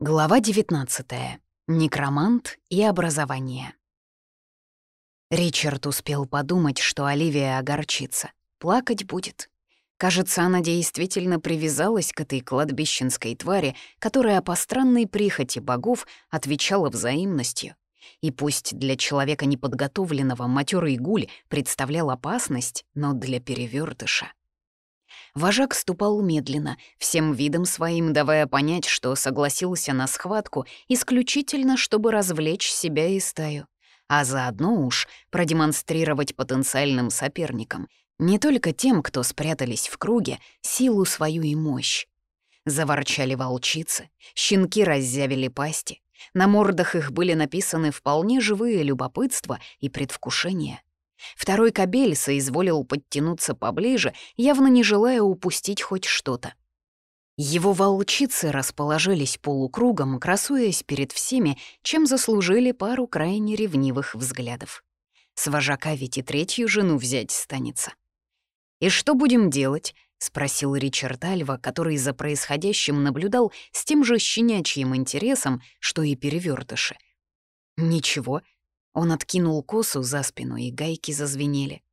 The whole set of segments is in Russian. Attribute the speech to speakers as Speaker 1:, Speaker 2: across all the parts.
Speaker 1: Глава 19. Некромант и образование. Ричард успел подумать, что Оливия огорчится. Плакать будет. Кажется, она действительно привязалась к этой кладбищенской твари, которая по странной прихоти богов отвечала взаимностью. И пусть для человека неподготовленного матерый гуль представлял опасность, но для перевертыша Вожак ступал медленно, всем видом своим давая понять, что согласился на схватку исключительно, чтобы развлечь себя и стаю, а заодно уж продемонстрировать потенциальным соперникам, не только тем, кто спрятались в круге, силу свою и мощь. Заворчали волчицы, щенки раззявили пасти, на мордах их были написаны вполне живые любопытства и предвкушения. Второй кобель соизволил подтянуться поближе, явно не желая упустить хоть что-то. Его волчицы расположились полукругом, красуясь перед всеми, чем заслужили пару крайне ревнивых взглядов. С вожака ведь и третью жену взять станется. «И что будем делать?» — спросил Ричард Альва, который за происходящим наблюдал с тем же щенячьим интересом, что и перевертыши. «Ничего», он откинул косу за спину, и гайки зазвенели.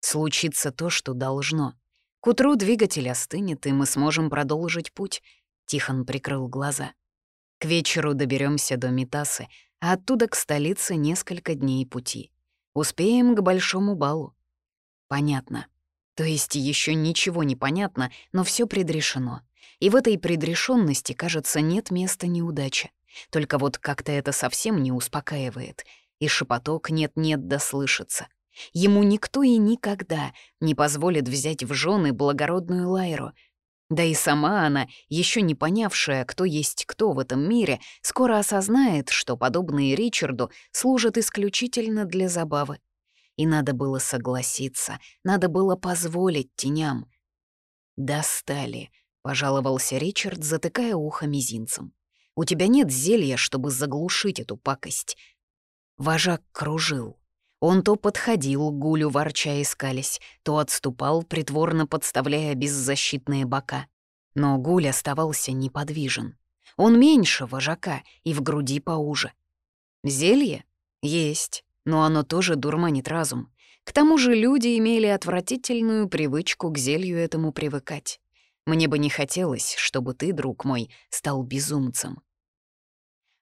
Speaker 1: Случится то, что должно. К утру двигатель остынет, и мы сможем продолжить путь. Тихон прикрыл глаза. К вечеру доберемся до Митасы, а оттуда к столице несколько дней пути. Успеем к большому балу. Понятно. То есть еще ничего не понятно, но все предрешено. И в этой предрешенности, кажется, нет места неудачи. Только вот как-то это совсем не успокаивает — и шепоток нет-нет да слышится. Ему никто и никогда не позволит взять в жены благородную Лайру. Да и сама она, еще не понявшая, кто есть кто в этом мире, скоро осознает, что подобные Ричарду служат исключительно для забавы. И надо было согласиться, надо было позволить теням. «Достали», — пожаловался Ричард, затыкая ухо мизинцем. «У тебя нет зелья, чтобы заглушить эту пакость. Вожак кружил. Он то подходил, гулю ворча и скались, то отступал, притворно подставляя беззащитные бока. Но гуль оставался неподвижен. Он меньше вожака и в груди поуже. Зелье? Есть, но оно тоже дурманит разум. К тому же люди имели отвратительную привычку к зелью этому привыкать. Мне бы не хотелось, чтобы ты, друг мой, стал безумцем.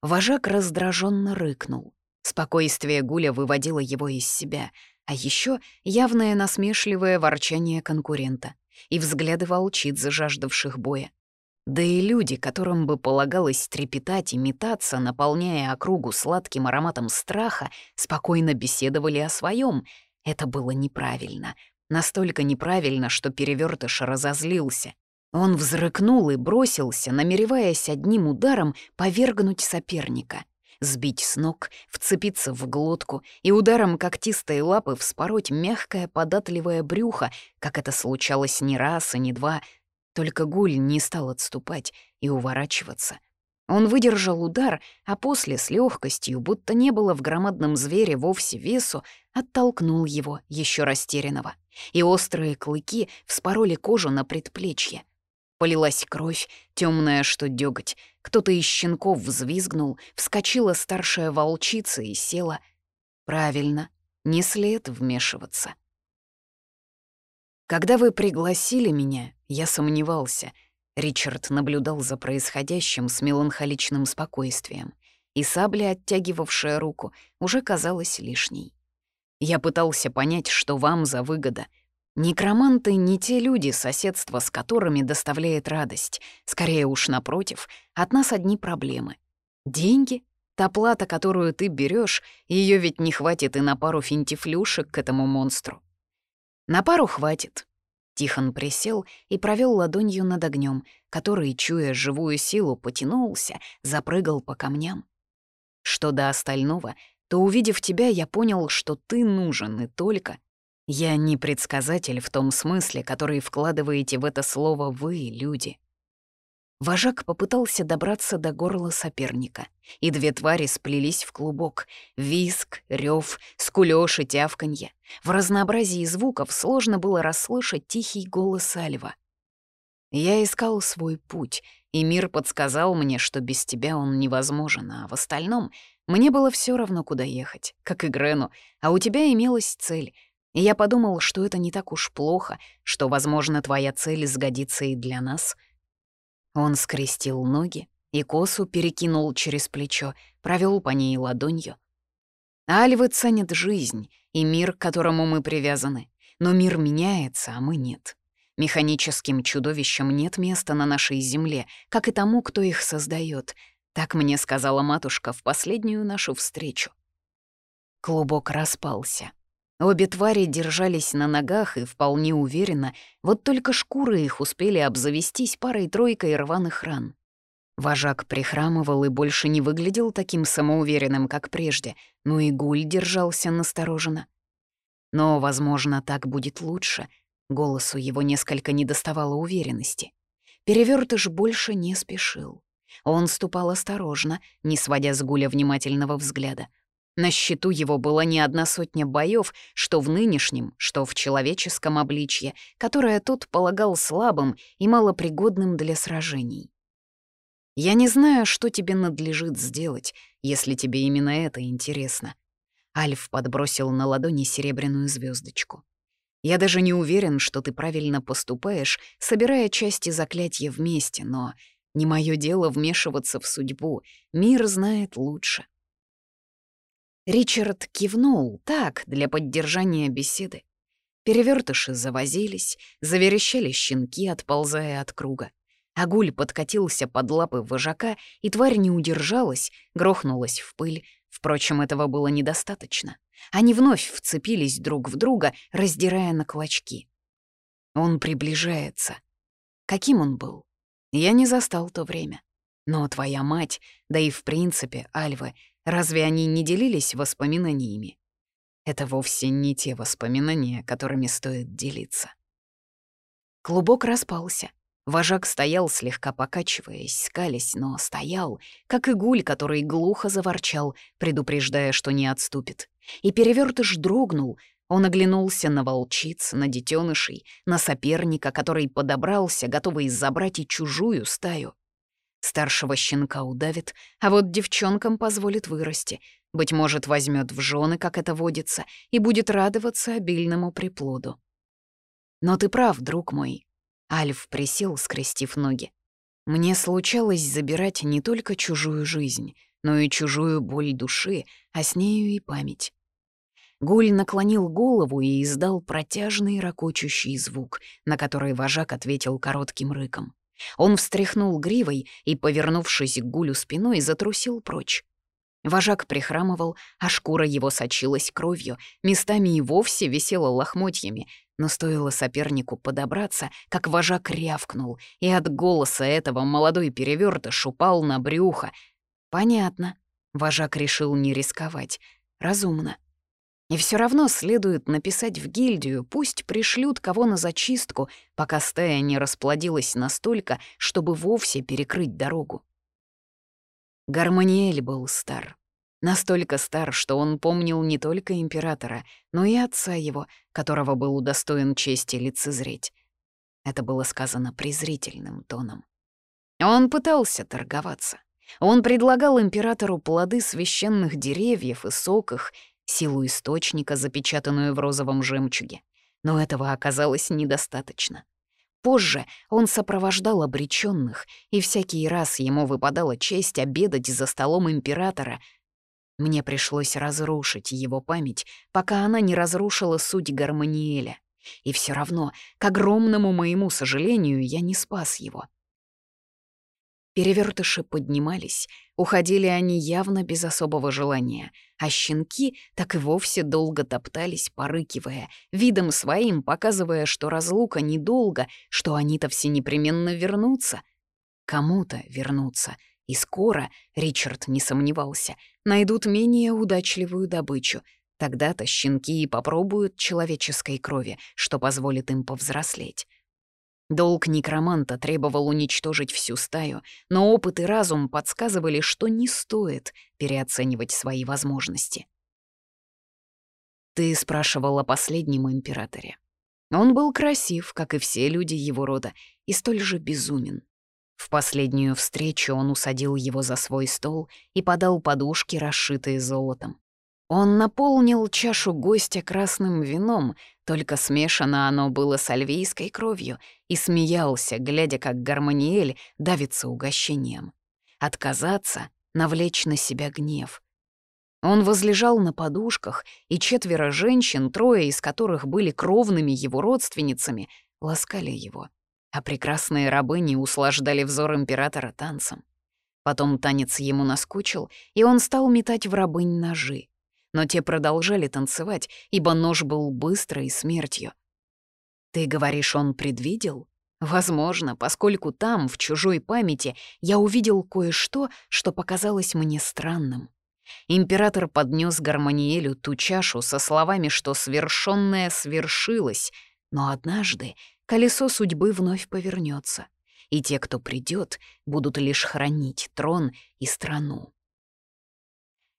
Speaker 1: Вожак раздраженно рыкнул. Спокойствие Гуля выводило его из себя, а еще явное насмешливое ворчание конкурента и взгляды волчиц, жаждавших боя. Да и люди, которым бы полагалось трепетать и метаться, наполняя округу сладким ароматом страха, спокойно беседовали о своем. Это было неправильно. Настолько неправильно, что перевертыш разозлился. Он взрыкнул и бросился, намереваясь одним ударом повергнуть соперника — сбить с ног, вцепиться в глотку и ударом когтистой лапы вспороть мягкое податливое брюхо, как это случалось не раз и не два. Только гуль не стал отступать и уворачиваться. Он выдержал удар, а после с легкостью, будто не было в громадном звере вовсе весу, оттолкнул его, еще растерянного. И острые клыки вспороли кожу на предплечье — Полилась кровь, темная, что дёготь. Кто-то из щенков взвизгнул, вскочила старшая волчица и села. Правильно, не след вмешиваться. Когда вы пригласили меня, я сомневался. Ричард наблюдал за происходящим с меланхоличным спокойствием, и сабля, оттягивавшая руку, уже казалась лишней. Я пытался понять, что вам за выгода — Некроманты не те люди, соседство с которыми доставляет радость. Скорее уж напротив, от нас одни проблемы. Деньги? Та плата, которую ты берешь, ее ведь не хватит и на пару финтифлюшек к этому монстру. На пару хватит. Тихон присел и провел ладонью над огнем, который, чуя живую силу, потянулся, запрыгал по камням. Что до остального, то, увидев тебя, я понял, что ты нужен и только я не предсказатель в том смысле, который вкладываете в это слово вы, люди. Вожак попытался добраться до горла соперника, и две твари сплелись в клубок. Виск, рев, скулёж и тявканье. В разнообразии звуков сложно было расслышать тихий голос Альва. Я искал свой путь, и мир подсказал мне, что без тебя он невозможен, а в остальном мне было все равно, куда ехать, как и Грену, а у тебя имелась цель. И я подумал, что это не так уж плохо, что, возможно, твоя цель сгодится и для нас. Он скрестил ноги и косу перекинул через плечо, провел по ней ладонью. Альвы ценят жизнь и мир, к которому мы привязаны, но мир меняется, а мы нет. Механическим чудовищам нет места на нашей земле, как и тому, кто их создает. Так мне сказала матушка в последнюю нашу встречу. Клубок распался. Обе твари держались на ногах и вполне уверенно, вот только шкуры их успели обзавестись парой-тройкой рваных ран. Вожак прихрамывал и больше не выглядел таким самоуверенным, как прежде, но и гуль держался настороженно. Но, возможно, так будет лучше — Голосу его несколько недоставало уверенности. Перевертыш больше не спешил. Он ступал осторожно, не сводя с Гуля внимательного взгляда. На счету его была не одна сотня боев, что в нынешнем, что в человеческом обличье, которое тот полагал слабым и малопригодным для сражений. «Я не знаю, что тебе надлежит сделать, если тебе именно это интересно». Альф подбросил на ладони серебряную звездочку. Я даже не уверен, что ты правильно поступаешь, собирая части заклятия вместе, но не мое дело вмешиваться в судьбу. Мир знает лучше. Ричард кивнул, так, для поддержания беседы. Перевертыши завозились, заверещали щенки, отползая от круга. Агуль подкатился под лапы вожака, и тварь не удержалась, грохнулась в пыль. Впрочем, этого было недостаточно. Они вновь вцепились друг в друга, раздирая на клочки. Он приближается. Каким он был? Я не застал то время. Но твоя мать, да и в принципе Альвы, разве они не делились воспоминаниями? Это вовсе не те воспоминания, которыми стоит делиться. Клубок распался. Вожак стоял, слегка покачиваясь, скалясь, но стоял, как игуль, который глухо заворчал, предупреждая, что не отступит. И перевертыш дрогнул. Он оглянулся на волчиц, на детенышей, на соперника, который подобрался, готовый забрать и чужую стаю. Старшего щенка удавит, а вот девчонкам позволит вырасти. Быть может, возьмет в жены, как это водится, и будет радоваться обильному приплоду. Но ты прав, друг мой, Альф присел, скрестив ноги. Мне случалось забирать не только чужую жизнь, но и чужую боль души, а с нею и память. Гуль наклонил голову и издал протяжный ракочущий звук, на который вожак ответил коротким рыком. Он встряхнул гривой и, повернувшись к Гулю спиной, затрусил прочь. Вожак прихрамывал, а шкура его сочилась кровью, местами и вовсе висела лохмотьями, но стоило сопернику подобраться, как вожак рявкнул, и от голоса этого молодой перевертыш упал на брюхо. Понятно. Вожак решил не рисковать. Разумно. И все равно следует написать в гильдию, пусть пришлют кого на зачистку, пока стая не расплодилась настолько, чтобы вовсе перекрыть дорогу. Гармониэль был стар. Настолько стар, что он помнил не только императора, но и отца его, которого был удостоен чести лицезреть. Это было сказано презрительным тоном. Он пытался торговаться. Он предлагал императору плоды священных деревьев и сок их, силу источника, запечатанную в розовом жемчуге. Но этого оказалось недостаточно. Позже он сопровождал обреченных, и всякий раз ему выпадала честь обедать за столом императора, мне пришлось разрушить его память, пока она не разрушила суть Гармониэля. И все равно, к огромному моему сожалению, я не спас его. Перевертыши поднимались, уходили они явно без особого желания, а щенки так и вовсе долго топтались, порыкивая, видом своим показывая, что разлука недолго, что они-то все непременно вернутся. Кому-то вернутся — и скоро, Ричард не сомневался, найдут менее удачливую добычу. Тогда-то щенки и попробуют человеческой крови, что позволит им повзрослеть. Долг некроманта требовал уничтожить всю стаю, но опыт и разум подсказывали, что не стоит переоценивать свои возможности. Ты спрашивал о последнем императоре. Он был красив, как и все люди его рода, и столь же безумен. В последнюю встречу он усадил его за свой стол и подал подушки, расшитые золотом. Он наполнил чашу гостя красным вином, только смешано оно было с альвийской кровью, и смеялся, глядя, как Гармониэль давится угощением. Отказаться — навлечь на себя гнев. Он возлежал на подушках, и четверо женщин, трое из которых были кровными его родственницами, ласкали его, а прекрасные рабыни услаждали взор императора танцем. Потом танец ему наскучил, и он стал метать в рабынь ножи. Но те продолжали танцевать, ибо нож был быстрой смертью. Ты говоришь, он предвидел? Возможно, поскольку там, в чужой памяти, я увидел кое-что, что показалось мне странным. Император поднес Гармониэлю ту чашу со словами, что свершенное свершилось, но однажды колесо судьбы вновь повернется, и те, кто придет, будут лишь хранить трон и страну.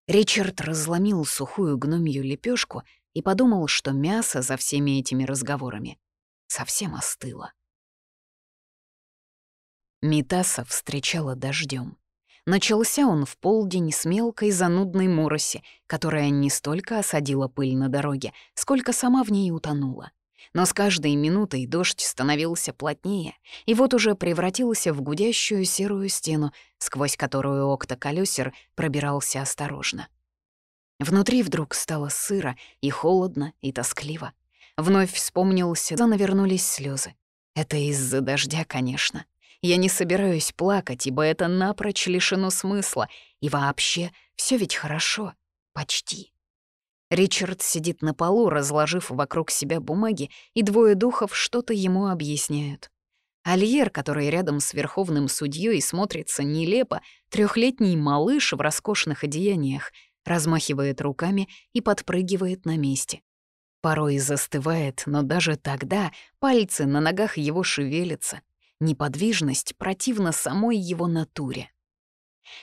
Speaker 1: Ричард разломил сухую гномью лепешку и подумал, что мясо за всеми этими разговорами совсем остыло. Митаса встречала дождем. Начался он в полдень с мелкой занудной мороси, которая не столько осадила пыль на дороге, сколько сама в ней утонула. Но с каждой минутой дождь становился плотнее, и вот уже превратился в гудящую серую стену, сквозь которую окта-колёсер пробирался осторожно. Внутри вдруг стало сыро и холодно, и тоскливо. Вновь вспомнился, да навернулись слезы. Это из-за дождя, конечно. Я не собираюсь плакать, ибо это напрочь лишено смысла. И вообще, все ведь хорошо. Почти. Ричард сидит на полу, разложив вокруг себя бумаги, и двое духов что-то ему объясняют. Альер, который рядом с верховным судьей смотрится нелепо, трехлетний малыш в роскошных одеяниях, размахивает руками и подпрыгивает на месте. Порой застывает, но даже тогда пальцы на ногах его шевелятся, Неподвижность противна самой его натуре.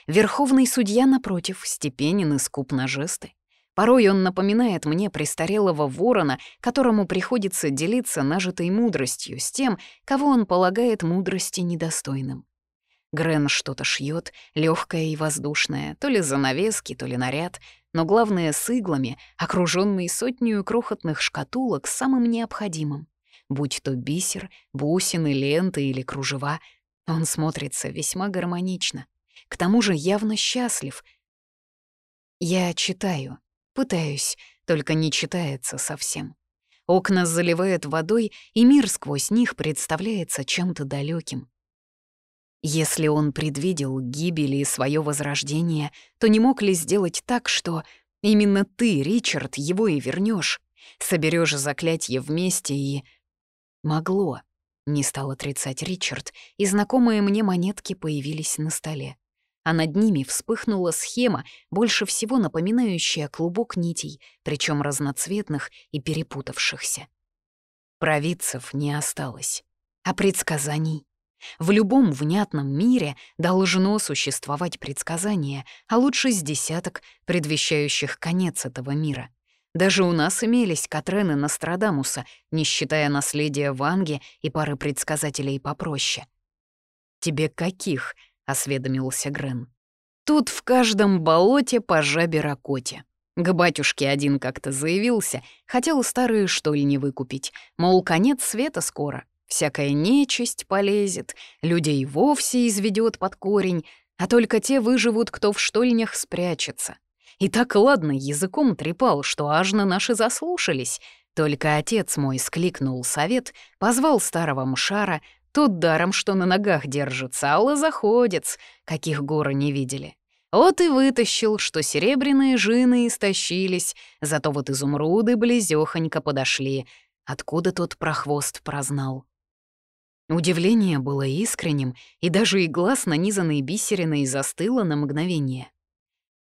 Speaker 1: Верховный судья, напротив, степенен и скуп на жесты. Порой он напоминает мне престарелого ворона, которому приходится делиться нажитой мудростью с тем, кого он полагает мудрости недостойным. Грен что-то шьет, легкое и воздушное, то ли занавески, то ли наряд, но главное с иглами, окруженный сотню крохотных шкатулок с самым необходимым будь то бисер, бусины, ленты или кружева. Он смотрится весьма гармонично. К тому же явно счастлив. Я читаю, пытаюсь, только не читается совсем. Окна заливает водой, и мир сквозь них представляется чем-то далеким. Если он предвидел гибель и свое возрождение, то не мог ли сделать так, что именно ты, Ричард, его и вернешь, соберешь заклятие вместе и Могло. Не стал отрицать Ричард, и знакомые мне монетки появились на столе. А над ними вспыхнула схема, больше всего напоминающая клубок нитей, причем разноцветных и перепутавшихся. Провидцев не осталось. А предсказаний? В любом внятном мире должно существовать предсказание, а лучше с десяток, предвещающих конец этого мира — даже у нас имелись Катрены Нострадамуса, не считая наследия Ванги и пары предсказателей попроще. «Тебе каких?» — осведомился Грен. «Тут в каждом болоте по жабе-ракоте. К батюшке один как-то заявился, хотел старые штольни выкупить, мол, конец света скоро, всякая нечисть полезет, людей вовсе изведет под корень, а только те выживут, кто в штольнях спрячется. И так ладно языком трепал, что аж на наши заслушались. Только отец мой скликнул совет, позвал старого мшара, тот даром, что на ногах держится, а лозоходец, каких горы не видели. Вот и вытащил, что серебряные жины истощились, зато вот изумруды близёхонько подошли. Откуда тот прохвост прознал? Удивление было искренним, и даже игла с нанизанной бисериной застыла на мгновение.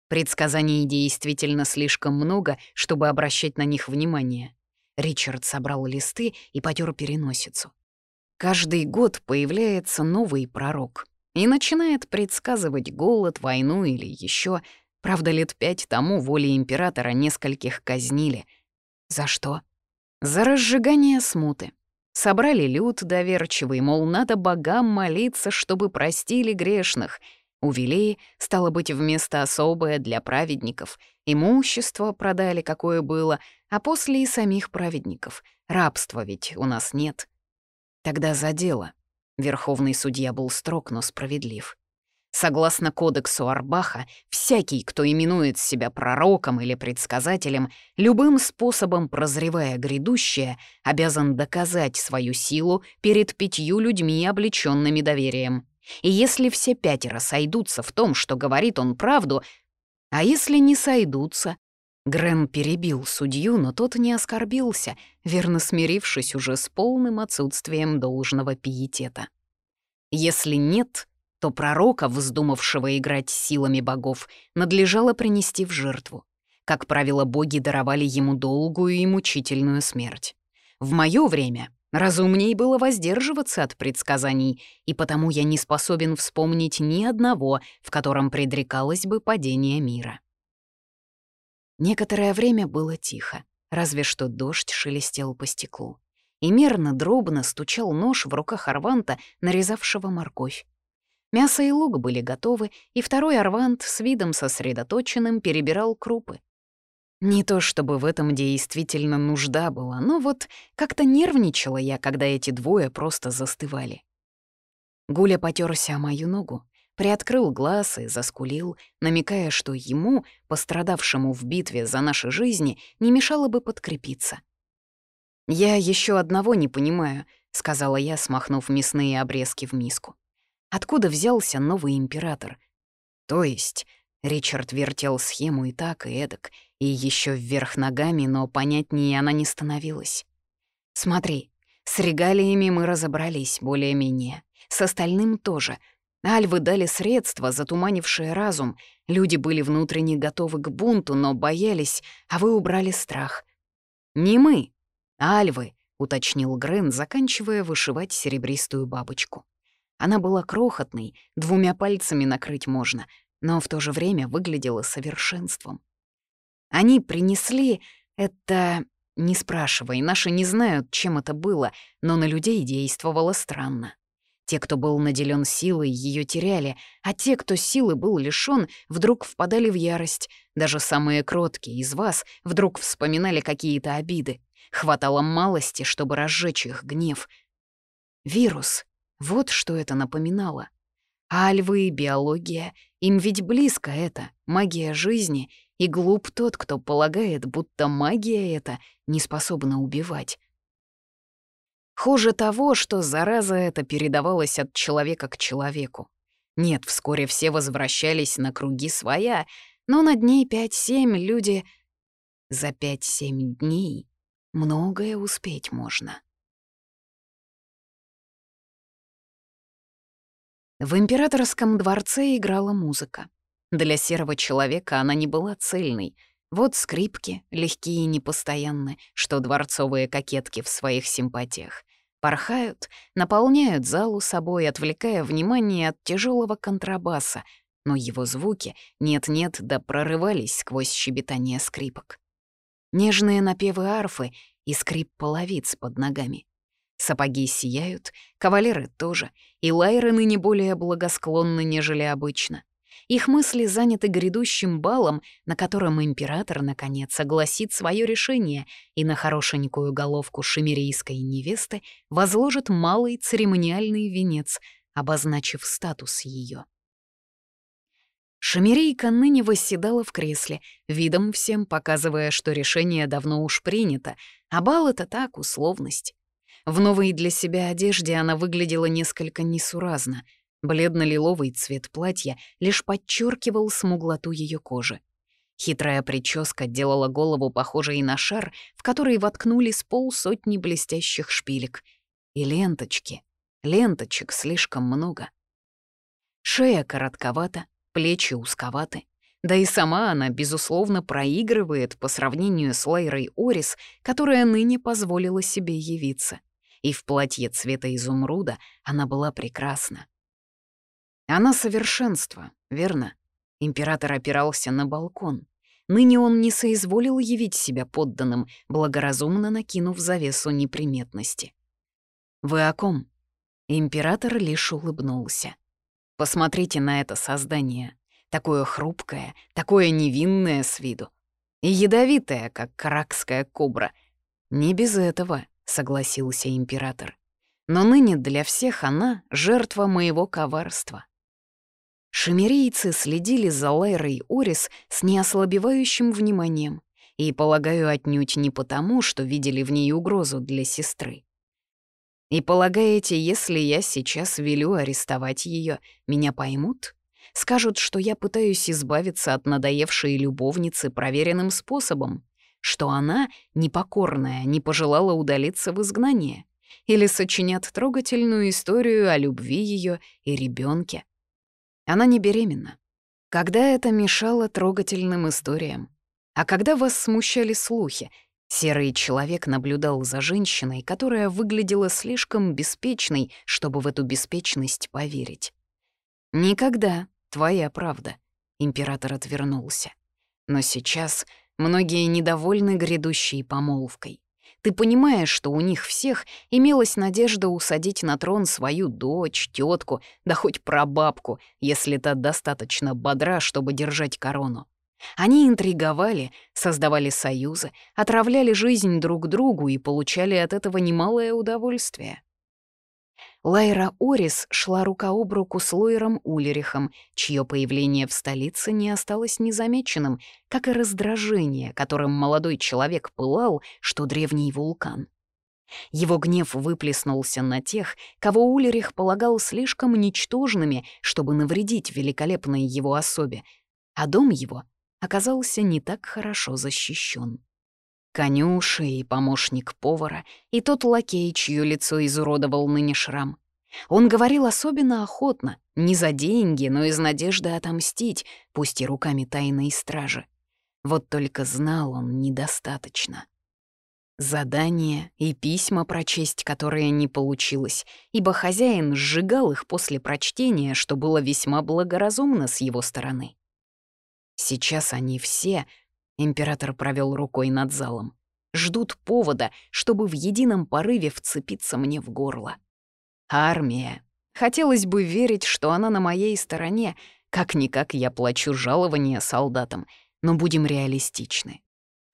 Speaker 1: Предсказаний действительно слишком много, чтобы обращать на них внимание. Ричард собрал листы и потер переносицу. Каждый год появляется новый пророк и начинает предсказывать голод, войну или еще. Правда, лет пять тому воли императора нескольких казнили. За что? За разжигание смуты. Собрали люд доверчивый, мол, надо богам молиться, чтобы простили грешных. Увели, стало быть, вместо особое для праведников. Имущество продали, какое было, а после и самих праведников. Рабства ведь у нас нет. Тогда за дело. Верховный судья был строг, но справедлив. Согласно кодексу Арбаха, всякий, кто именует себя пророком или предсказателем, любым способом прозревая грядущее, обязан доказать свою силу перед пятью людьми, облеченными доверием. И если все пятеро сойдутся в том, что говорит он правду, а если не сойдутся? Грэм перебил судью, но тот не оскорбился, верно смирившись уже с полным отсутствием должного пиетета. Если нет, то пророка, вздумавшего играть силами богов, надлежало принести в жертву. Как правило, боги даровали ему долгую и мучительную смерть. В мое время разумней было воздерживаться от предсказаний, и потому я не способен вспомнить ни одного, в котором предрекалось бы падение мира. Некоторое время было тихо, разве что дождь шелестел по стеклу. И мерно, дробно стучал нож в руках Арванта, нарезавшего морковь. Мясо и лук были готовы, и второй Арвант с видом сосредоточенным перебирал крупы. Не то чтобы в этом действительно нужда была, но вот как-то нервничала я, когда эти двое просто застывали. Гуля потерся о мою ногу, приоткрыл глаз и заскулил, намекая, что ему, пострадавшему в битве за наши жизни, не мешало бы подкрепиться. «Я еще одного не понимаю», — сказала я, смахнув мясные обрезки в миску. Откуда взялся новый император? То есть, Ричард вертел схему и так, и эдак, и еще вверх ногами, но понятнее она не становилась. Смотри, с регалиями мы разобрались более-менее. С остальным тоже. Альвы дали средства, затуманившие разум. Люди были внутренне готовы к бунту, но боялись, а вы убрали страх. «Не мы, а альвы», — уточнил Грен, заканчивая вышивать серебристую бабочку. Она была крохотной, двумя пальцами накрыть можно, но в то же время выглядела совершенством. Они принесли это... Не спрашивай, наши не знают, чем это было, но на людей действовало странно. Те, кто был наделен силой, ее теряли, а те, кто силы был лишён, вдруг впадали в ярость. Даже самые кроткие из вас вдруг вспоминали какие-то обиды. Хватало малости, чтобы разжечь их гнев. Вирус. Вот что это напоминало. Альвы и биология, им ведь близко это, магия жизни, и глуп тот, кто полагает, будто магия эта не способна убивать. Хуже того, что зараза эта передавалась от человека к человеку. Нет, вскоре все возвращались на круги своя, но на дней пять-семь люди... За пять-семь дней многое успеть можно. В императорском дворце играла музыка. Для серого человека она не была цельной. Вот скрипки, легкие и непостоянны, что дворцовые кокетки в своих симпатиях. Порхают, наполняют залу собой, отвлекая внимание от тяжелого контрабаса, но его звуки нет-нет да прорывались сквозь щебетание скрипок. Нежные напевы арфы и скрип половиц под ногами. Сапоги сияют, кавалеры тоже, и лайры ныне более благосклонны, нежели обычно. Их мысли заняты грядущим балом, на котором император, наконец, согласит свое решение и на хорошенькую головку шемерийской невесты возложит малый церемониальный венец, обозначив статус ее. Шемерийка ныне восседала в кресле, видом всем показывая, что решение давно уж принято, а бал — это так, условность. В новой для себя одежде она выглядела несколько несуразно. Бледно-лиловый цвет платья лишь подчеркивал смуглоту ее кожи. Хитрая прическа делала голову похожей на шар, в который воткнули с полсотни блестящих шпилек. И ленточки. Ленточек слишком много. Шея коротковата, плечи узковаты. Да и сама она, безусловно, проигрывает по сравнению с Лайрой Орис, которая ныне позволила себе явиться и в платье цвета изумруда она была прекрасна. Она совершенство, верно? Император опирался на балкон. Ныне он не соизволил явить себя подданным, благоразумно накинув завесу неприметности. «Вы о ком?» Император лишь улыбнулся. «Посмотрите на это создание. Такое хрупкое, такое невинное с виду. И ядовитое, как каракская кобра. Не без этого», — согласился император. «Но ныне для всех она — жертва моего коварства». Шемерийцы следили за Лайрой Орис с неослабевающим вниманием и, полагаю, отнюдь не потому, что видели в ней угрозу для сестры. И полагаете, если я сейчас велю арестовать ее, меня поймут? Скажут, что я пытаюсь избавиться от надоевшей любовницы проверенным способом, что она, непокорная, не пожелала удалиться в изгнание, или сочинят трогательную историю о любви ее и ребенке. Она не беременна. Когда это мешало трогательным историям? А когда вас смущали слухи, Серый человек наблюдал за женщиной, которая выглядела слишком беспечной, чтобы в эту беспечность поверить. «Никогда, твоя правда», — император отвернулся. «Но сейчас многие недовольны грядущей помолвкой. Ты понимаешь, что у них всех имелась надежда усадить на трон свою дочь, тетку, да хоть прабабку, если та достаточно бодра, чтобы держать корону. Они интриговали, создавали союзы, отравляли жизнь друг другу и получали от этого немалое удовольствие. Лайра Орис шла рука об руку с Лойером Улерихом, чье появление в столице не осталось незамеченным, как и раздражение, которым молодой человек пылал, что древний вулкан. Его гнев выплеснулся на тех, кого Улерих полагал слишком ничтожными, чтобы навредить великолепной его особе, а дом его оказался не так хорошо защищен. Конюша и помощник повара, и тот лакей, чье лицо изуродовал ныне шрам. Он говорил особенно охотно, не за деньги, но из надежды отомстить, пусть и руками тайной стражи. Вот только знал он недостаточно. Задания и письма прочесть, которые не получилось, ибо хозяин сжигал их после прочтения, что было весьма благоразумно с его стороны. Сейчас они все, император провел рукой над залом, ждут повода, чтобы в едином порыве вцепиться мне в горло. Армия. Хотелось бы верить, что она на моей стороне. Как-никак я плачу жалования солдатам, но будем реалистичны.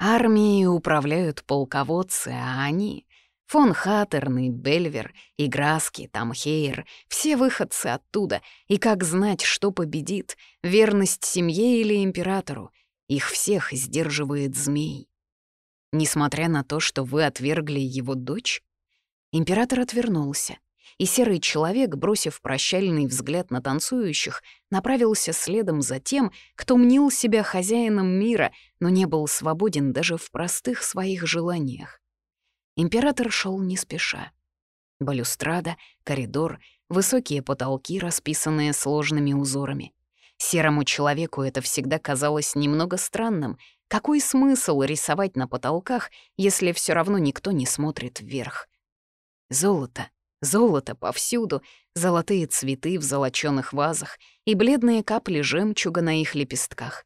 Speaker 1: Армией управляют полководцы, а они Фон Хаттерн Бельвер, и Граски, Тамхейр — все выходцы оттуда, и как знать, что победит, верность семье или императору? Их всех сдерживает змей. Несмотря на то, что вы отвергли его дочь? Император отвернулся, и серый человек, бросив прощальный взгляд на танцующих, направился следом за тем, кто мнил себя хозяином мира, но не был свободен даже в простых своих желаниях. Император шел не спеша. Балюстрада, коридор, высокие потолки, расписанные сложными узорами. Серому человеку это всегда казалось немного странным. Какой смысл рисовать на потолках, если все равно никто не смотрит вверх? Золото, золото повсюду, золотые цветы в золочёных вазах и бледные капли жемчуга на их лепестках.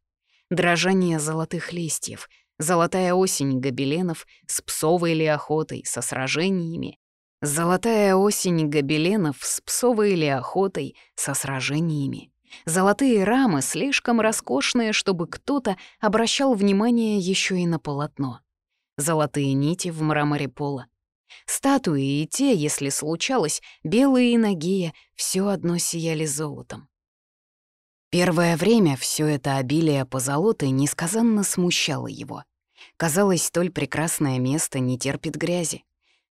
Speaker 1: Дрожание золотых листьев — Золотая осень гобеленов с псовой или охотой, со сражениями. Золотая осень гобеленов с псовой или охотой, со сражениями. Золотые рамы слишком роскошные, чтобы кто-то обращал внимание еще и на полотно. Золотые нити в мраморе пола. Статуи и те, если случалось, белые и нагие, все одно сияли золотом. Первое время все это обилие позолоты несказанно смущало его. Казалось, столь прекрасное место не терпит грязи.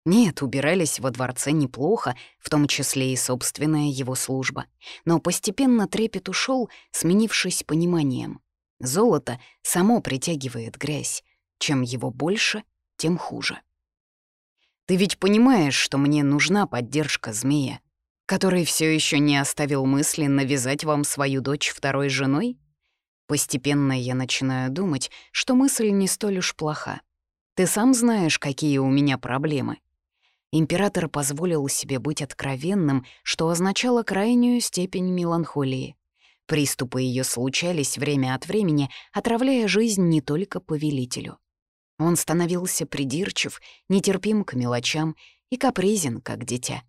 Speaker 1: Нет, убирались во дворце неплохо, в том числе и собственная его служба. Но постепенно трепет ушел, сменившись пониманием. Золото само притягивает грязь. Чем его больше, тем хуже. Ты ведь понимаешь, что мне нужна поддержка змея, который все еще не оставил мысли навязать вам свою дочь второй женой? Постепенно я начинаю думать, что мысль не столь уж плоха. Ты сам знаешь, какие у меня проблемы. Император позволил себе быть откровенным, что означало крайнюю степень меланхолии. Приступы ее случались время от времени, отравляя жизнь не только повелителю. Он становился придирчив, нетерпим к мелочам и капризен, как дитя.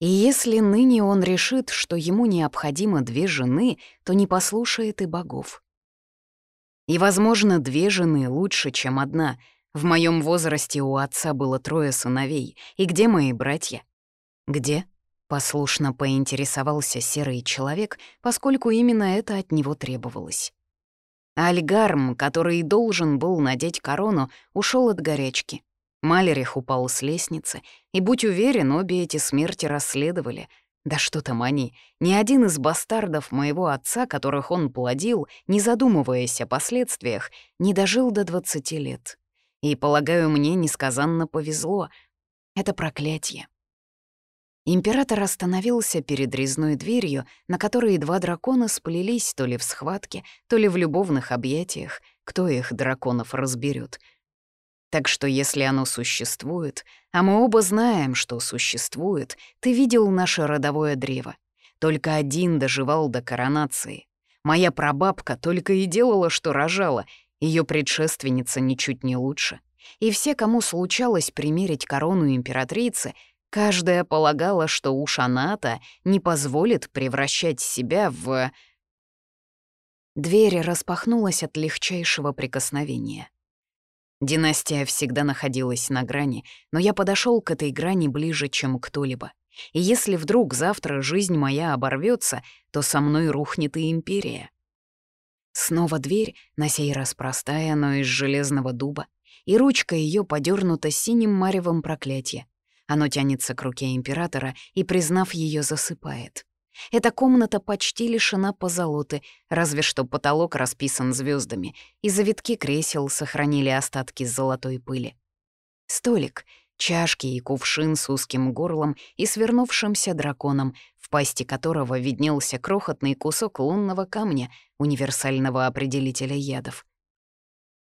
Speaker 1: И если ныне он решит, что ему необходимо две жены, то не послушает и богов. И, возможно, две жены лучше, чем одна. В моем возрасте у отца было трое сыновей. И где мои братья? Где? Послушно поинтересовался серый человек, поскольку именно это от него требовалось. Альгарм, который должен был надеть корону, ушел от горячки. Малерих упал с лестницы, и, будь уверен, обе эти смерти расследовали. Да что там они, ни один из бастардов моего отца, которых он плодил, не задумываясь о последствиях, не дожил до 20 лет. И, полагаю, мне несказанно повезло. Это проклятие. Император остановился перед резной дверью, на которой два дракона сплелись то ли в схватке, то ли в любовных объятиях. Кто их, драконов, разберет? Так что если оно существует, а мы оба знаем, что существует, ты видел наше родовое древо. Только один доживал до коронации. Моя прабабка только и делала, что рожала, ее предшественница ничуть не лучше. И все, кому случалось примерить корону императрицы, каждая полагала, что уж она-то не позволит превращать себя в... Дверь распахнулась от легчайшего прикосновения. Династия всегда находилась на грани, но я подошел к этой грани ближе, чем кто-либо. И если вдруг завтра жизнь моя оборвется, то со мной рухнет и империя. Снова дверь, на сей раз простая, но из железного дуба, и ручка ее подернута синим маревом проклятия. Оно тянется к руке императора и, признав ее, засыпает. Эта комната почти лишена позолоты, разве что потолок расписан звездами, и завитки кресел сохранили остатки золотой пыли. Столик, чашки и кувшин с узким горлом и свернувшимся драконом, в пасти которого виднелся крохотный кусок лунного камня, универсального определителя ядов.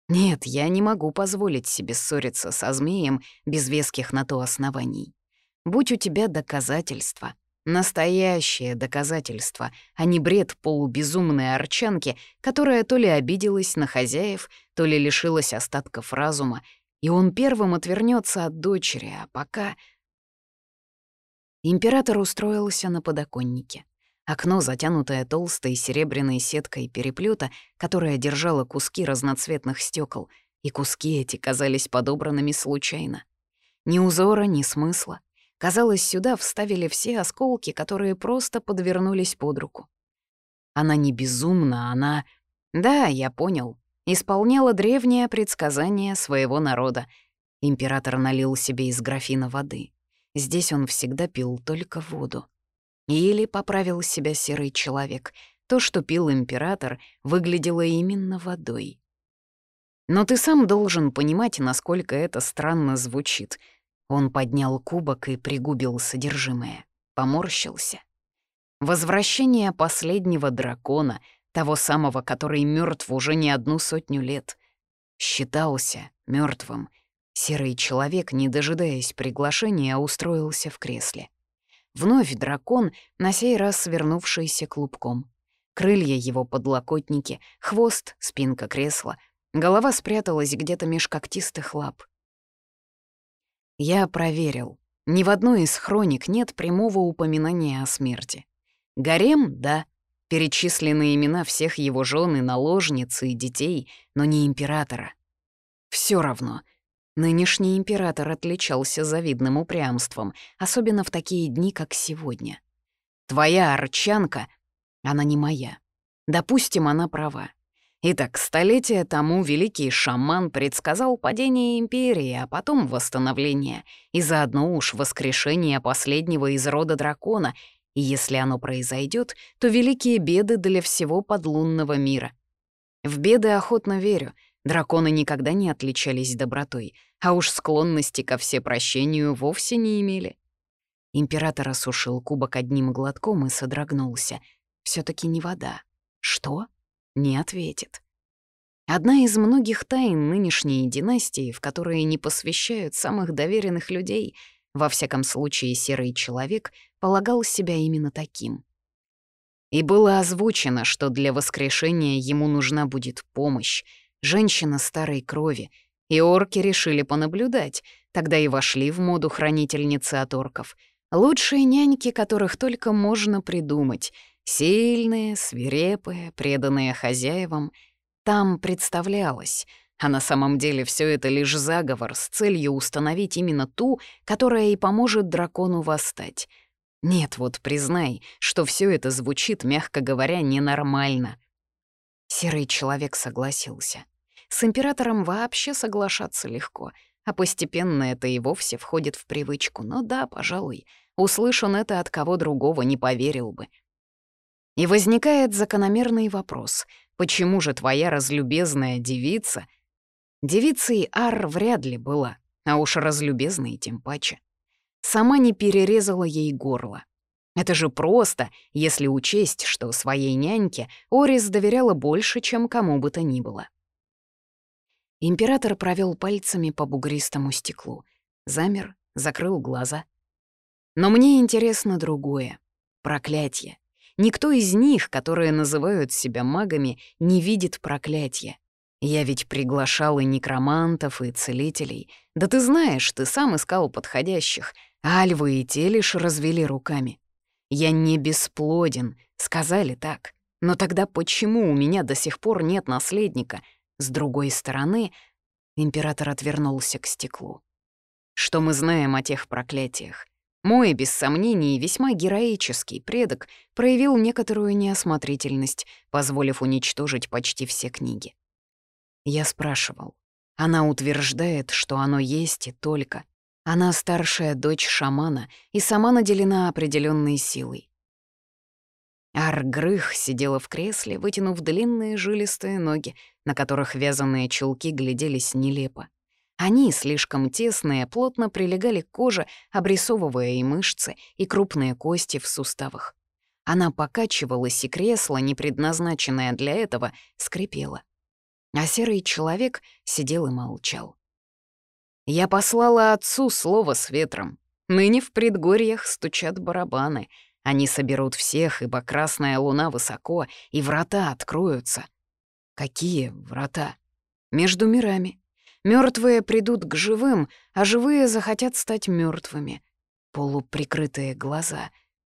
Speaker 1: Нет, я не могу позволить себе ссориться со змеем без веских на то оснований. Будь у тебя доказательства — Настоящее доказательство, а не бред полубезумной арчанки, которая то ли обиделась на хозяев, то ли лишилась остатков разума, и он первым отвернется от дочери, а пока... Император устроился на подоконнике. Окно, затянутое толстой серебряной сеткой переплета, которая держала куски разноцветных стекол, и куски эти казались подобранными случайно. Ни узора, ни смысла. Казалось, сюда вставили все осколки, которые просто подвернулись под руку. Она не безумна, она... Да, я понял. Исполняла древнее предсказание своего народа. Император налил себе из графина воды. Здесь он всегда пил только воду. Или поправил себя серый человек. То, что пил император, выглядело именно водой. Но ты сам должен понимать, насколько это странно звучит — он поднял кубок и пригубил содержимое. Поморщился. Возвращение последнего дракона, того самого, который мертв уже не одну сотню лет, считался мертвым. Серый человек, не дожидаясь приглашения, устроился в кресле. Вновь дракон, на сей раз свернувшийся клубком. Крылья его подлокотники, хвост, спинка кресла. Голова спряталась где-то меж когтистых лап. Я проверил. Ни в одной из хроник нет прямого упоминания о смерти. Гарем — да, перечислены имена всех его жен и наложниц и детей, но не императора. Все равно. Нынешний император отличался завидным упрямством, особенно в такие дни, как сегодня. Твоя арчанка, она не моя. Допустим, она права. Итак, столетия тому великий шаман предсказал падение империи, а потом восстановление, и заодно уж воскрешение последнего из рода дракона, и если оно произойдет, то великие беды для всего подлунного мира. В беды охотно верю, драконы никогда не отличались добротой, а уж склонности ко всепрощению вовсе не имели. Император осушил кубок одним глотком и содрогнулся. все таки не вода. Что? не ответит. Одна из многих тайн нынешней династии, в которые не посвящают самых доверенных людей, во всяком случае серый человек полагал себя именно таким. И было озвучено, что для воскрешения ему нужна будет помощь, женщина старой крови, и орки решили понаблюдать, Тогда и вошли в моду хранительницы оторков. Лучшие няньки, которых только можно придумать. Сильные, свирепые, преданные хозяевам. Там представлялось — а на самом деле все это лишь заговор с целью установить именно ту, которая и поможет дракону восстать. Нет, вот признай, что все это звучит, мягко говоря, ненормально. Серый человек согласился. С императором вообще соглашаться легко, а постепенно это и вовсе входит в привычку. Но да, пожалуй, услышан это от кого другого, не поверил бы. И возникает закономерный вопрос, почему же твоя разлюбезная девица — Девицей Ар вряд ли была, а уж разлюбезной тем паче. Сама не перерезала ей горло. Это же просто, если учесть, что своей няньке Орис доверяла больше, чем кому бы то ни было. Император провел пальцами по бугристому стеклу. Замер, закрыл глаза. Но мне интересно другое. Проклятие. Никто из них, которые называют себя магами, не видит проклятия. Я ведь приглашал и некромантов, и целителей. Да ты знаешь, ты сам искал подходящих. Альвы и те лишь развели руками. Я не бесплоден, сказали так. Но тогда почему у меня до сих пор нет наследника? С другой стороны, император отвернулся к стеклу. Что мы знаем о тех проклятиях? Мой, без сомнений, весьма героический предок проявил некоторую неосмотрительность, позволив уничтожить почти все книги. Я спрашивал. Она утверждает, что оно есть и только. Она старшая дочь шамана и сама наделена определенной силой. Аргрых сидела в кресле, вытянув длинные жилистые ноги, на которых вязаные чулки гляделись нелепо. Они, слишком тесные, плотно прилегали к коже, обрисовывая и мышцы, и крупные кости в суставах. Она покачивалась, и кресло, не предназначенное для этого, скрипело а серый человек сидел и молчал. Я послала отцу слово с ветром. Ныне в предгорьях стучат барабаны. Они соберут всех, ибо красная луна высоко, и врата откроются. Какие врата? Между мирами. Мертвые придут к живым, а живые захотят стать мертвыми. Полуприкрытые глаза.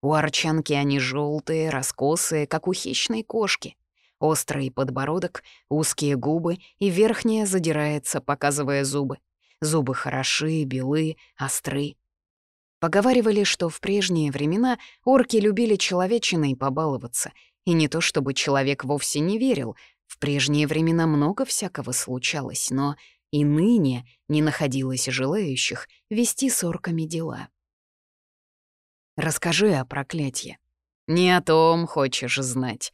Speaker 1: У арчанки они желтые, раскосые, как у хищной кошки. Острый подбородок, узкие губы и верхняя задирается, показывая зубы. Зубы хороши, белы, остры. Поговаривали, что в прежние времена орки любили человечиной побаловаться. И не то чтобы человек вовсе не верил. В прежние времена много всякого случалось, но и ныне не находилось желающих вести с орками дела. «Расскажи о проклятии. Не о том хочешь знать.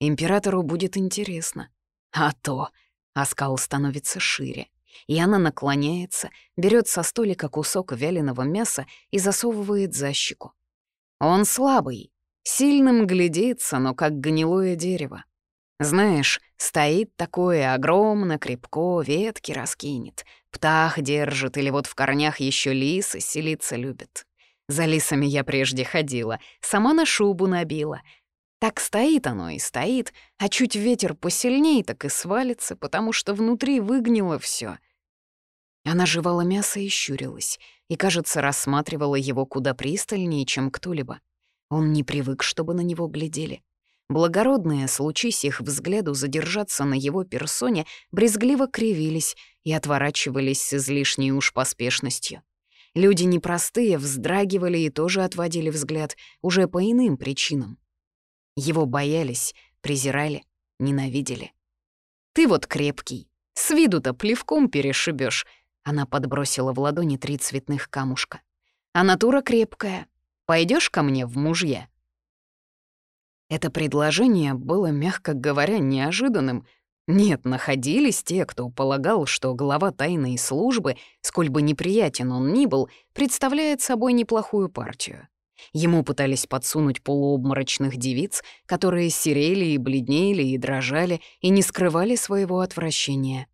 Speaker 1: Императору будет интересно. А то оскал становится шире, и она наклоняется, берет со столика кусок вяленого мяса и засовывает за щеку. Он слабый, сильным глядится, но как гнилое дерево. Знаешь, стоит такое огромно, крепко, ветки раскинет, птах держит или вот в корнях еще лисы селиться любят. За лисами я прежде ходила, сама на шубу набила, так стоит оно и стоит, а чуть ветер посильней, так и свалится, потому что внутри выгнило все. Она жевала мясо и щурилась, и, кажется, рассматривала его куда пристальнее, чем кто-либо. Он не привык, чтобы на него глядели. Благородные, случись их взгляду задержаться на его персоне, брезгливо кривились и отворачивались с излишней уж поспешностью. Люди непростые вздрагивали и тоже отводили взгляд, уже по иным причинам. Его боялись, презирали, ненавидели. «Ты вот крепкий, с виду-то плевком перешибешь. Она подбросила в ладони три цветных камушка. «А натура крепкая. Пойдешь ко мне в мужья?» Это предложение было, мягко говоря, неожиданным. Нет, находились те, кто полагал, что глава тайной службы, сколь бы неприятен он ни был, представляет собой неплохую партию. Ему пытались подсунуть полуобморочных девиц, которые серели и бледнели и дрожали и не скрывали своего отвращения.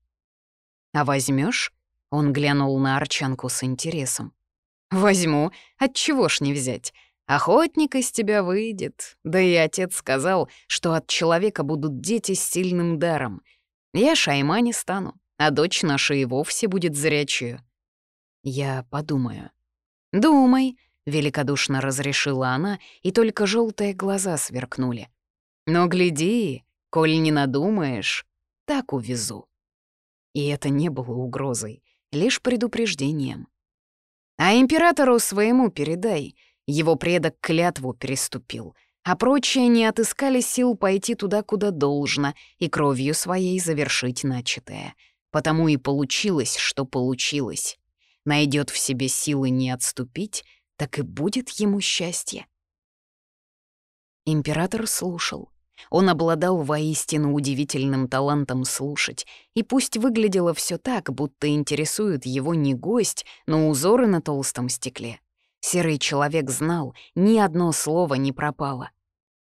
Speaker 1: «А возьмешь? Он глянул на Арчанку с интересом. «Возьму. Отчего ж не взять? Охотник из тебя выйдет. Да и отец сказал, что от человека будут дети с сильным даром. Я шайма не стану, а дочь наша и вовсе будет зрячую. Я подумаю. «Думай», — великодушно разрешила она, и только желтые глаза сверкнули. «Но гляди, коль не надумаешь, так увезу». И это не было угрозой, лишь предупреждением. «А императору своему передай, его предок клятву переступил, а прочие не отыскали сил пойти туда, куда должно, и кровью своей завершить начатое. Потому и получилось, что получилось. Найдет в себе силы не отступить, так и будет ему счастье. Император слушал. Он обладал воистину удивительным талантом слушать, и пусть выглядело все так, будто интересует его не гость, но узоры на толстом стекле. Серый человек знал, ни одно слово не пропало.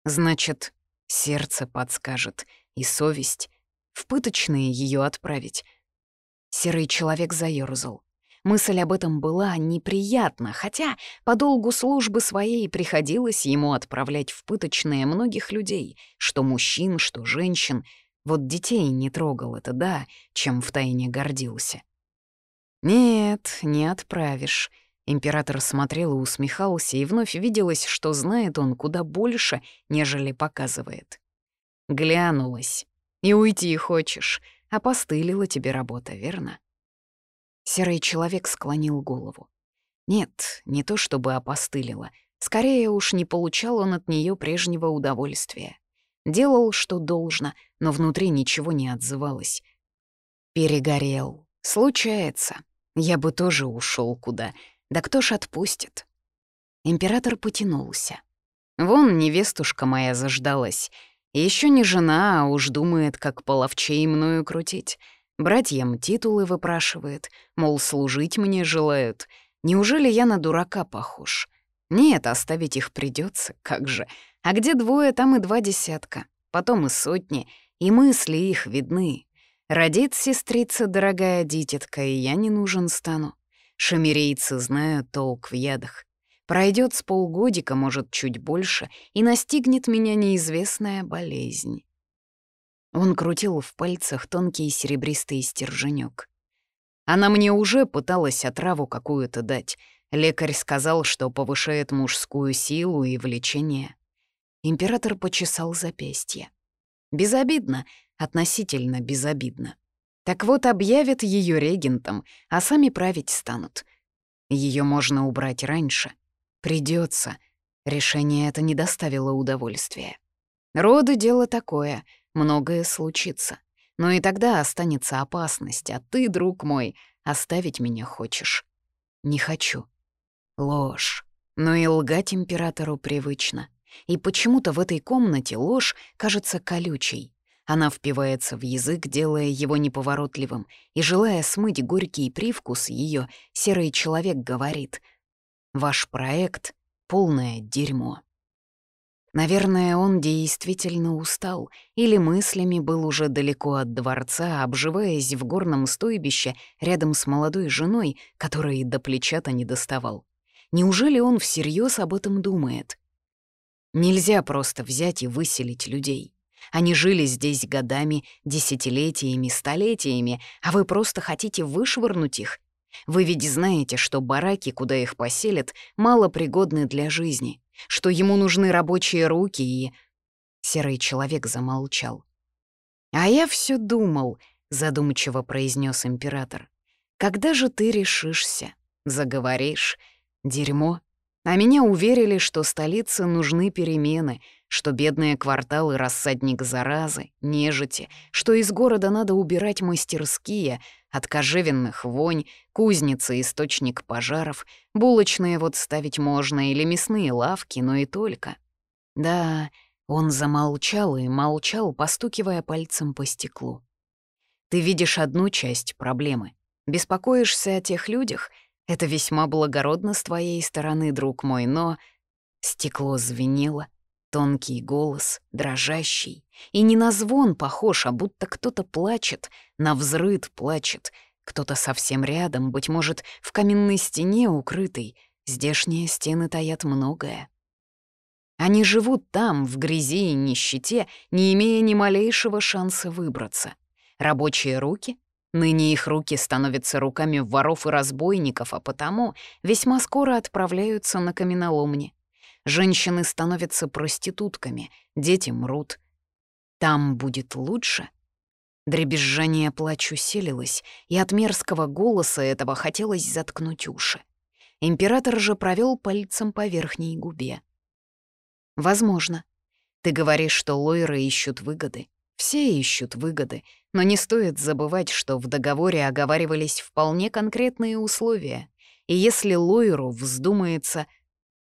Speaker 1: Значит, сердце подскажет, и совесть. В пыточные ее отправить. Серый человек заёрзал. Мысль об этом была неприятна, хотя по долгу службы своей приходилось ему отправлять в пыточные многих людей, что мужчин, что женщин. Вот детей не трогал это, да, чем втайне гордился. «Нет, не отправишь». Император смотрел и усмехался, и вновь виделось, что знает он куда больше, нежели показывает. Глянулась. И уйти хочешь, а постылила тебе работа, верно? Серый человек склонил голову. Нет, не то чтобы опостылило. Скорее уж не получал он от нее прежнего удовольствия. Делал, что должно, но внутри ничего не отзывалось. Перегорел. Случается. Я бы тоже ушел куда. Да кто ж отпустит? Император потянулся. Вон невестушка моя заждалась. Еще не жена, а уж думает, как половчей мною крутить. Братьям титулы выпрашивает, мол, служить мне желают. Неужели я на дурака похож? Нет, оставить их придется, как же. А где двое, там и два десятка, потом и сотни, и мысли их видны. Родит сестрица, дорогая дитятка, и я не нужен стану. Шамерейцы знают толк в ядах. Пройдет с полгодика, может, чуть больше, и настигнет меня неизвестная болезнь. Он крутил в пальцах тонкий серебристый стерженек. Она мне уже пыталась отраву какую-то дать. Лекарь сказал, что повышает мужскую силу и влечение. Император почесал запястье. Безобидно, относительно безобидно. Так вот, объявят ее регентом, а сами править станут. Ее можно убрать раньше. Придется. Решение это не доставило удовольствия. Роды — дело такое — многое случится. Но и тогда останется опасность, а ты, друг мой, оставить меня хочешь. Не хочу. Ложь. Но и лгать императору привычно. И почему-то в этой комнате ложь кажется колючей. Она впивается в язык, делая его неповоротливым, и, желая смыть горький привкус ее, серый человек говорит «Ваш проект — полное дерьмо». Наверное, он действительно устал или мыслями был уже далеко от дворца, обживаясь в горном стойбище рядом с молодой женой, которой до плеча-то не доставал. Неужели он всерьез об этом думает? Нельзя просто взять и выселить людей. Они жили здесь годами, десятилетиями, столетиями, а вы просто хотите вышвырнуть их? Вы ведь знаете, что бараки, куда их поселят, мало пригодны для жизни что ему нужны рабочие руки и... Серый человек замолчал. «А я все думал», — задумчиво произнес император. «Когда же ты решишься? Заговоришь? Дерьмо. А меня уверили, что столице нужны перемены, что бедные кварталы — рассадник заразы, нежити, что из города надо убирать мастерские, от кожевенных вонь, кузницы — источник пожаров, булочные вот ставить можно или мясные лавки, но и только. Да, он замолчал и молчал, постукивая пальцем по стеклу. Ты видишь одну часть проблемы. Беспокоишься о тех людях — это весьма благородно с твоей стороны, друг мой, но... Стекло звенело, тонкий голос, дрожащий. И не на звон похож, а будто кто-то плачет, на взрыд плачет. Кто-то совсем рядом, быть может, в каменной стене укрытый. Здешние стены таят многое. Они живут там, в грязи и нищете, не имея ни малейшего шанса выбраться. Рабочие руки? Ныне их руки становятся руками воров и разбойников, а потому весьма скоро отправляются на каменоломни. Женщины становятся проститутками, дети мрут. Там будет лучше? Дребезжание плач усилилось, и от мерзкого голоса этого хотелось заткнуть уши. Император же провел пальцем по верхней губе. «Возможно. Ты говоришь, что лойры ищут выгоды. Все ищут выгоды, но не стоит забывать, что в договоре оговаривались вполне конкретные условия. И если Лойру вздумается...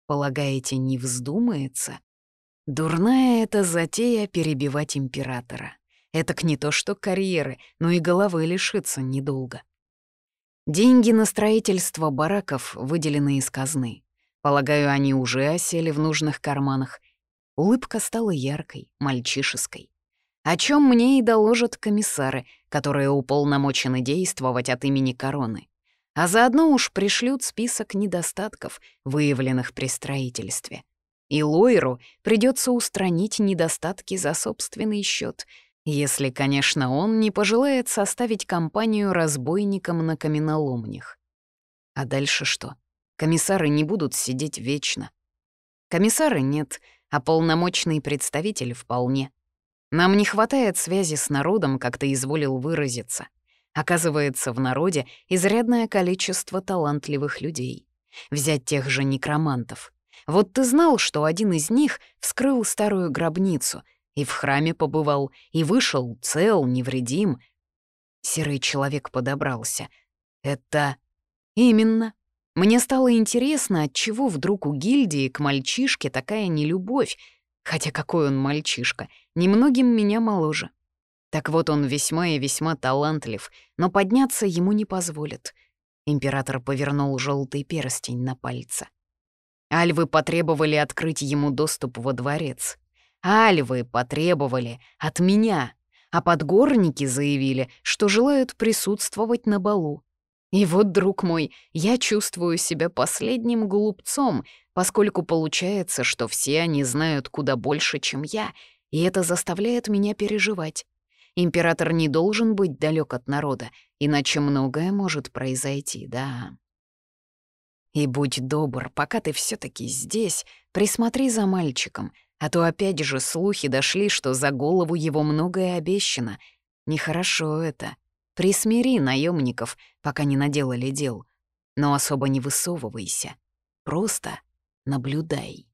Speaker 1: Полагаете, не вздумается? Дурная эта затея перебивать императора. Это к не то что карьеры, но и головы лишиться недолго. Деньги на строительство бараков выделены из казны. Полагаю, они уже осели в нужных карманах. Улыбка стала яркой, мальчишеской о чем мне и доложат комиссары, которые уполномочены действовать от имени короны. А заодно уж пришлют список недостатков, выявленных при строительстве. И Лойру придется устранить недостатки за собственный счет, если, конечно, он не пожелает составить компанию разбойникам на каменоломнях. А дальше что? Комиссары не будут сидеть вечно. Комиссары нет, а полномочный представитель вполне. Нам не хватает связи с народом, как ты изволил выразиться. Оказывается, в народе изрядное количество талантливых людей. Взять тех же некромантов. Вот ты знал, что один из них вскрыл старую гробницу и в храме побывал, и вышел цел, невредим. Серый человек подобрался. Это... Именно. Мне стало интересно, отчего вдруг у гильдии к мальчишке такая нелюбовь, Хотя какой он мальчишка, немногим меня моложе. Так вот он весьма и весьма талантлив, но подняться ему не позволит. Император повернул желтый перстень на пальце. Альвы потребовали открыть ему доступ во дворец. Альвы потребовали от меня, а подгорники заявили, что желают присутствовать на балу. И вот, друг мой, я чувствую себя последним глупцом, поскольку получается, что все они знают куда больше, чем я, и это заставляет меня переживать. Император не должен быть далек от народа, иначе многое может произойти, да. И будь добр, пока ты все таки здесь, присмотри за мальчиком, а то опять же слухи дошли, что за голову его многое обещано. Нехорошо это. Присмири наемников, пока не наделали дел. Но особо не высовывайся. Просто наблюдай.